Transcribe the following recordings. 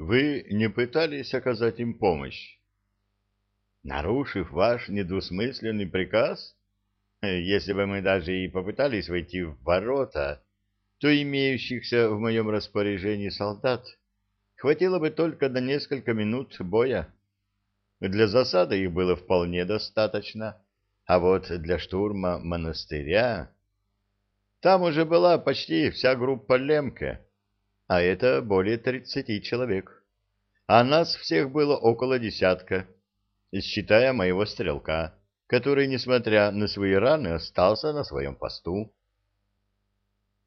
вы не пытались оказать им помощь? Нарушив ваш недвусмысленный приказ? Если бы мы даже и попытались войти в ворота, то имеющихся в моем распоряжении солдат хватило бы только на несколько минут боя. Для засады их было вполне достаточно, а вот для штурма монастыря... Там уже была почти вся группа Лемке, а это более тридцати человек. А нас всех было около десятка, считая моего стрелка, который, несмотря на свои раны, остался на своем посту.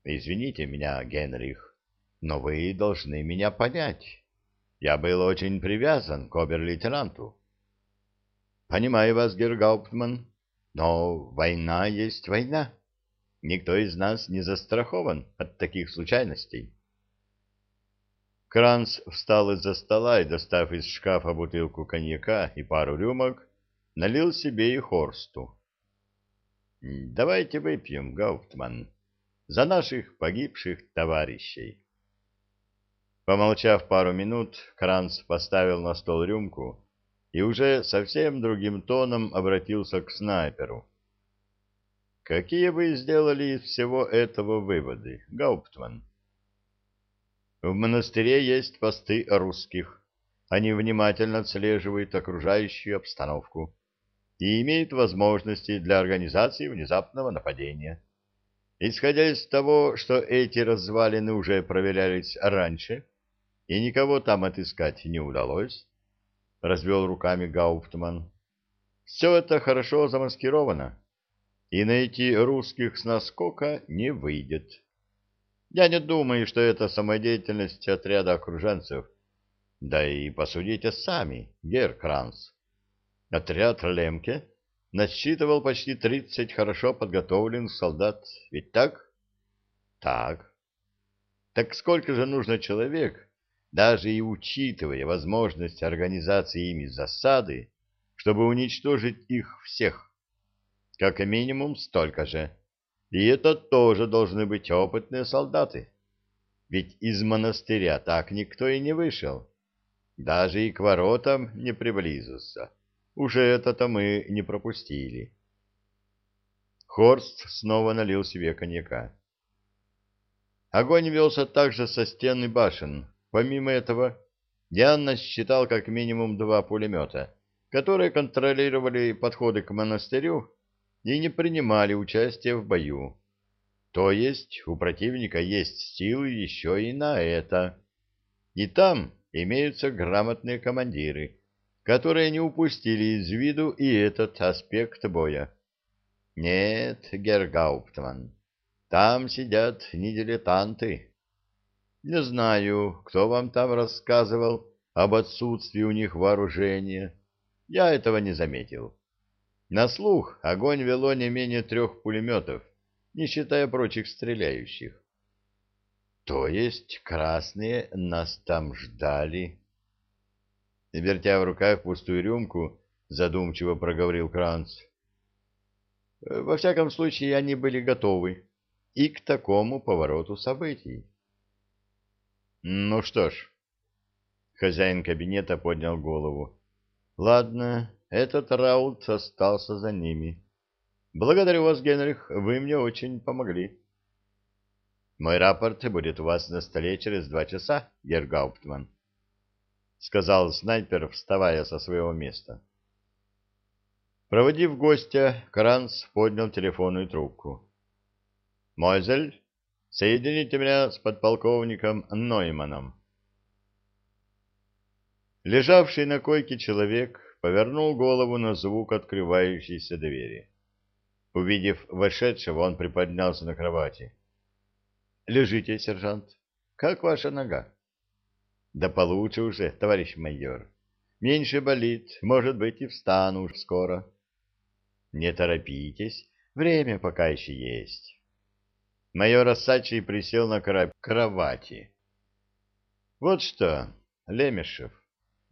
Извините меня, Генрих, но вы должны меня понять. Я был очень привязан к обер-лейтенанту. Понимаю вас, Гергауптман, но война есть война. Никто из нас не застрахован от таких случайностей. Кранц встал из-за стола и, достав из шкафа бутылку коньяка и пару рюмок, налил себе и Хорсту. «Давайте выпьем, Гауптман, за наших погибших товарищей». Помолчав пару минут, Кранц поставил на стол рюмку и уже совсем другим тоном обратился к снайперу. Какие вы сделали из всего этого выводы, Гауптман? В монастыре есть посты русских. Они внимательно отслеживают окружающую обстановку и имеют возможности для организации внезапного нападения. Исходя из того, что эти развалины уже проверялись раньше, и никого там отыскать не удалось, — развел руками Гауптман, — все это хорошо замаскировано и найти русских с наскока не выйдет. Я не думаю, что это самодеятельность отряда окруженцев. Да и посудите сами, Герр Кранц. Отряд Лемке насчитывал почти тридцать хорошо подготовленных солдат, ведь так? Так. Так сколько же нужно человек, даже и учитывая возможность организации ими засады, чтобы уничтожить их всех? Как минимум столько же. И это тоже должны быть опытные солдаты. Ведь из монастыря так никто и не вышел. Даже и к воротам не приблизился. Уже это-то мы не пропустили. Хорст снова налил себе коньяка. Огонь велся также со стены башен. Помимо этого, я насчитал как минимум два пулемета, которые контролировали подходы к монастырю и не принимали участия в бою. То есть у противника есть силы еще и на это. И там имеются грамотные командиры, которые не упустили из виду и этот аспект боя. Нет, Гергауптман, там сидят не дилетанты. Не знаю, кто вам там рассказывал об отсутствии у них вооружения. Я этого не заметил. На слух огонь вело не менее трех пулеметов, не считая прочих стреляющих. То есть красные нас там ждали? Вертя в руках пустую рюмку, задумчиво проговорил Кранц. Во всяком случае, они были готовы и к такому повороту событий. Ну что ж, хозяин кабинета поднял голову. Ладно, этот раунд остался за ними. Благодарю вас, Генрих, вы мне очень помогли. Мой рапорт будет у вас на столе через два часа, Гергауптман, сказал снайпер, вставая со своего места. Проводив гостя, Кранц поднял телефонную трубку. «Мойзель, соедините меня с подполковником Нойманом». Лежавший на койке человек повернул голову на звук открывающейся двери. Увидев вошедшего, он приподнялся на кровати. — Лежите, сержант. Как ваша нога? — Да получше уже, товарищ майор. Меньше болит, может быть, и встану уж скоро. — Не торопитесь, время пока еще есть. Майор Осачий присел на кровати. — Вот что, Лемешев,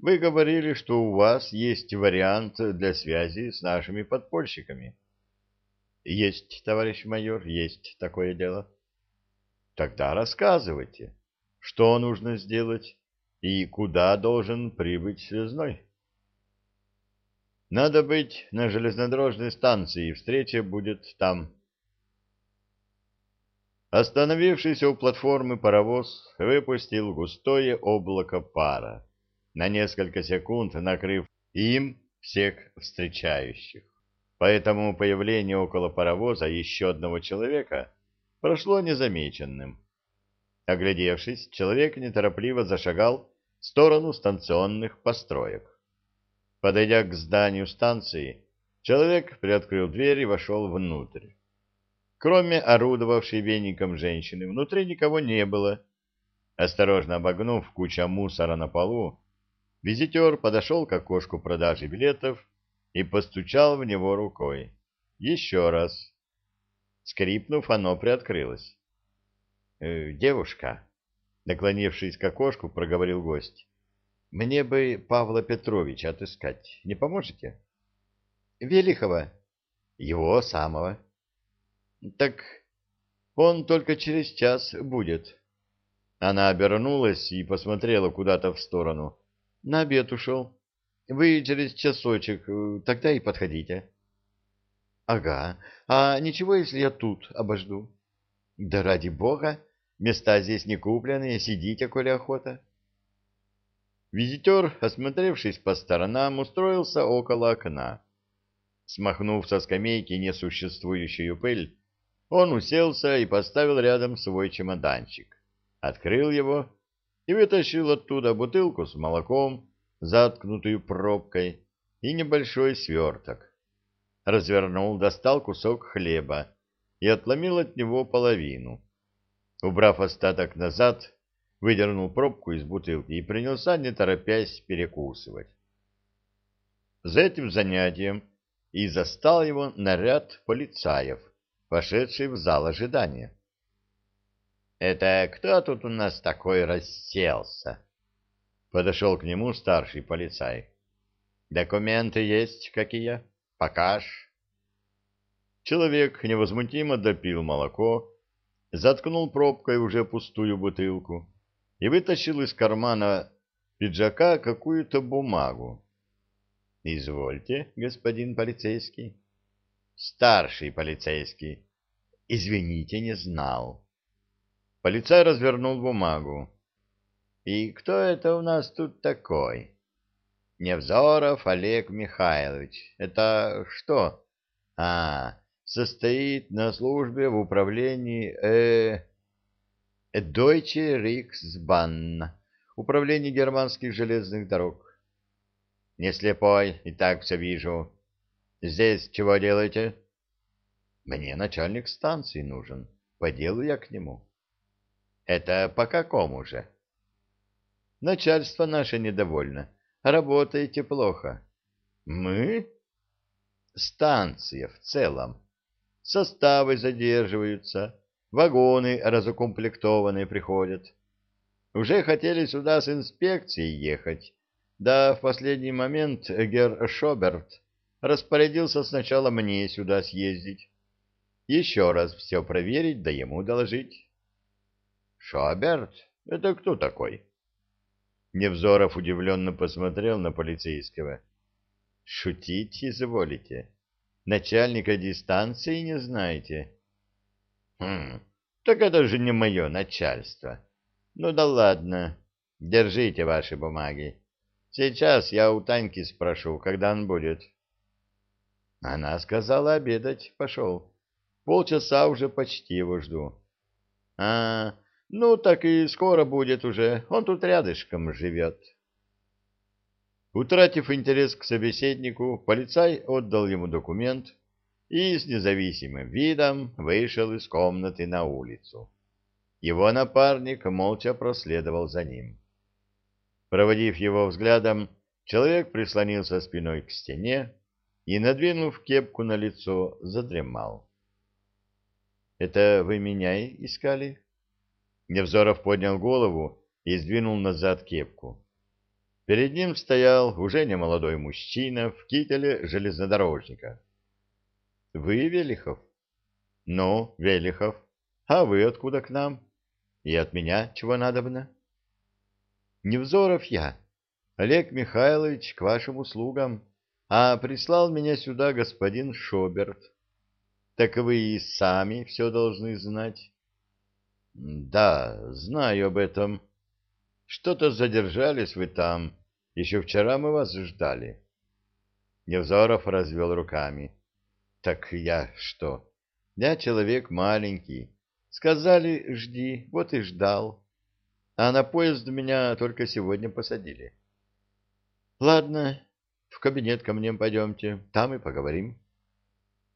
вы говорили, что у вас есть вариант для связи с нашими подпольщиками. Есть, товарищ майор, есть такое дело. Тогда рассказывайте, что нужно сделать, и куда должен прибыть связной. Надо быть на железнодорожной станции, встреча будет там. Остановившийся у платформы паровоз выпустил густое облако пара, на несколько секунд накрыв им всех встречающих. Поэтому появление около паровоза еще одного человека прошло незамеченным. Оглядевшись, человек неторопливо зашагал в сторону станционных построек. Подойдя к зданию станции, человек приоткрыл дверь и вошел внутрь. Кроме орудовавшей веником женщины, внутри никого не было. Осторожно обогнув кучу мусора на полу, визитер подошел к окошку продажи билетов и постучал в него рукой. Еще раз. Скрипнув, оно приоткрылось. «Э, «Девушка», — наклонившись к окошку, проговорил гость, — «мне бы Павла Петровича отыскать. Не поможете?» «Велихова». «Его самого». Так он только через час будет. Она обернулась и посмотрела куда-то в сторону. На обед ушел. Вы через часочек, э, тогда и подходите. Ага. А ничего, если я тут обожду? Да ради бога, места здесь не купленные, сидите, коли охота. Визитер, осмотревшись по сторонам, устроился около окна. Смахнув со скамейки несуществующую пыль, он уселся и поставил рядом свой чемоданчик, открыл его и вытащил оттуда бутылку с молоком, заткнутую пробкой, и небольшой сверток. Развернул, достал кусок хлеба и отломил от него половину. Убрав остаток назад, выдернул пробку из бутылки и принялся, не торопясь, перекусывать. За этим занятием и застал его наряд полицаев, вошедший в зал ожидания. «Это кто тут у нас такой расселся?» Подошел к нему старший полицай. «Документы есть какие? Покаж». Человек невозмутимо допил молоко, заткнул пробкой уже пустую бутылку и вытащил из кармана пиджака какую-то бумагу. «Извольте, господин полицейский». Старший полицейский. Извините, не знал. Полицай развернул бумагу. И кто это у нас тут такой? Невзоров Олег Михайлович. Это что? А, состоит на службе в управлении э Deutsche Reichsbahn, управление германских железных дорог. Не слепой, и так все вижу. Здесь чего делаете? Мне начальник станции нужен. По делу я к нему. Это по какому же? Начальство наше недовольно. Работаете плохо. Мы? Станция в целом. Составы задерживаются, вагоны разукомплектованные приходят. Уже хотели сюда с инспекцией ехать, да в последний момент Гер Шоберт распорядился сначала мне сюда съездить. Еще раз все проверить, да ему доложить. Шоберт? Это кто такой? Невзоров удивленно посмотрел на полицейского. Шутить изволите? Начальника дистанции не знаете? Хм, так это же не мое начальство. Ну да ладно, держите ваши бумаги. Сейчас я у Таньки спрошу, когда он будет. Она сказала, обедать пошел. Полчаса уже почти его жду. А, ну так и скоро будет уже. Он тут рядышком живет. Утратив интерес к собеседнику, полицай отдал ему документ и с независимым видом вышел из комнаты на улицу. Его напарник молча проследовал за ним. Проводив его взглядом, человек прислонился спиной к стене, и, надвинув кепку на лицо, задремал. «Это вы меня искали?» Невзоров поднял голову и сдвинул назад кепку. Перед ним стоял уже немолодой мужчина в кителе железнодорожника. «Вы Велихов?» «Ну, Велихов. А вы откуда к нам? И от меня чего надобно?» Невзоров я, Олег Михайлович, к вашим услугам, а прислал меня сюда господин Шоберт. Так вы и сами все должны знать. Да, знаю об этом. Что-то задержались вы там. Еще вчера мы вас ждали. Невзоров развел руками. Так я что? Я человек маленький. Сказали, жди, вот и ждал. А на поезд меня только сегодня посадили. Ладно, в кабинет ко мне пойдемте, там и поговорим.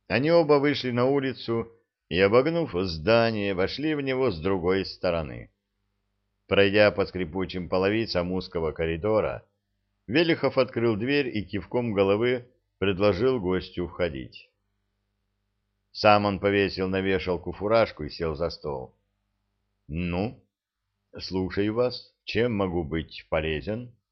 Они оба вышли на улицу и, обогнув здание, вошли в него с другой стороны. Пройдя по скрипучим половицам узкого коридора, Велихов открыл дверь и кивком головы предложил гостю входить. Сам он повесил на вешалку фуражку и сел за стол. — Ну, слушаю вас. Чем могу быть полезен? —